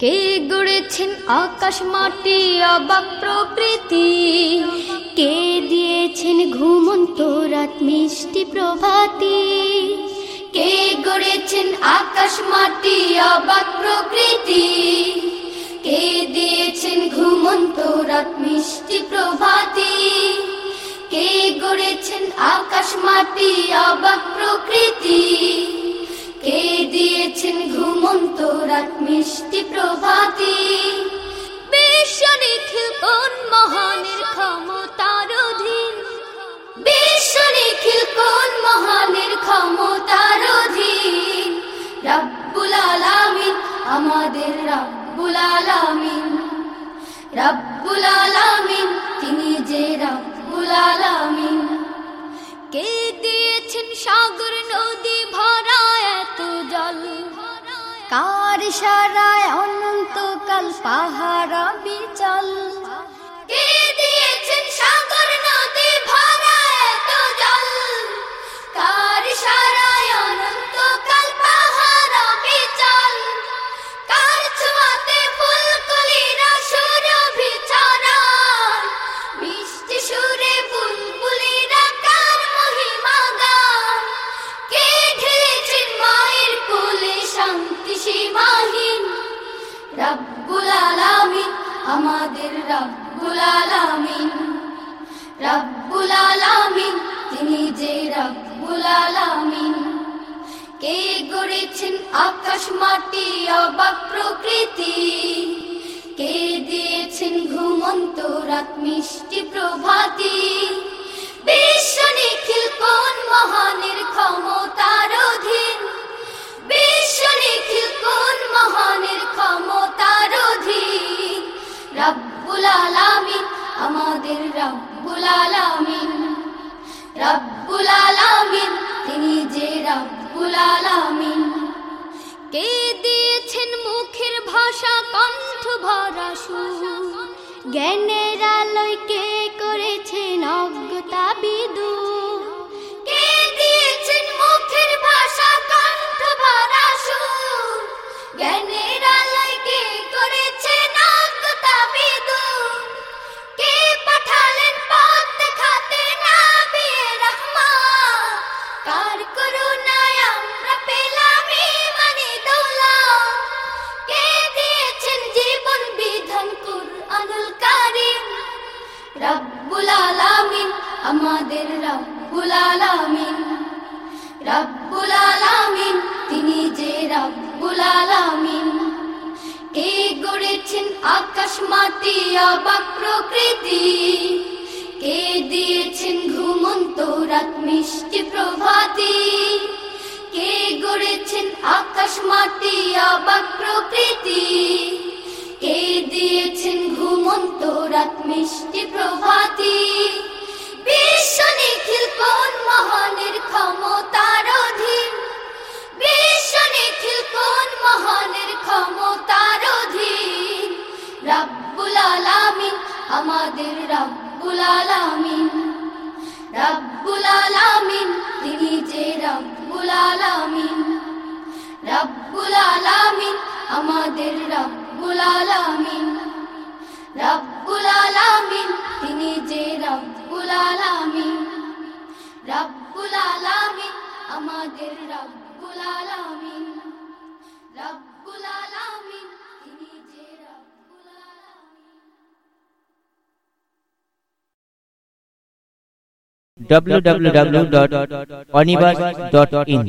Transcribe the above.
কে গড়েছেন আকাশ মাটি, অবাক প্রকৃতি? কে দিয়েছেন ঘুমন্ত রাত মিষ্টি প্রভাতি? কে গড়েছেন আকাশ মাটি, অবাক প্রকৃতি? কে দিয়েছেন ঘুমন্ত রাত মিষ্টি প্রভাতি? কে গড়েছেন আকাশ মাটি, অবাক প্রকৃতি? কে দিয়েছেন ঘুমন্ত রাত মিষ্টি বিশ্ব নিখিল কোন মহানের ক্ষমতার অধীন? বিশ্ব নিখিল কোন মহানের ক্ষমতার অধীন? রব্বুল আলামিন, আমাদের রব্বুল আলামিন। রব্বুল আলামিন, তিনি যে রব্বুল আলামিন। কে দিয়েছেন সাগর আমাদের রব্বুল আলামিন রব্বুল আলামিন, তিনি যে রব্বুল আলামিন। কে গড়েছেন আকাশ মাটি, অবাক প্রকৃতি? কে দিয়েছেন ঘুমন্ত রাত, মিষ্টি প্রভাতি? বিশ্ব নিখিল কোন মহানের ক্ষমতার রব্বুল কে দিয়েছেন মুখের ভাষা কণ্ঠ ভরা সুর? জ্ঞানের আলোয় কে আমাদের রব্বুল আলামিন। রব্বুল আলামিন, তিনি যে রব্বুল আলামিন। কে গড়েছেন আকাশ মাটি, অবাক প্রকৃতি। কে দিয়েছেন ঘুমন্ত রাত, মিষ্টি প্রভাতি। কে গড়েছেন আকাশ মাটি, অবাক প্রকৃতি। কে দিয়েছেন ঘুমন্ত রাত, মিষ্টি প্রভাতি। নিখিল কোন মহানের ক্ষমতার অধীন? নিখিল কোন ক্ষমতার আমাদের রব্বুল আলামিন। আলামিন, তিনি যে রব্বুল আলামিন। রব্বুল আলামিন, আমাদের আলামিন। আলামিন, তিনি যে রব্বুল আলামিন। রব্বুল আলামিন আমাদের রব্বুল আলামিন রব্বুল আলামিন তিনি যে রব্বুল আলামিন। www.onibus.in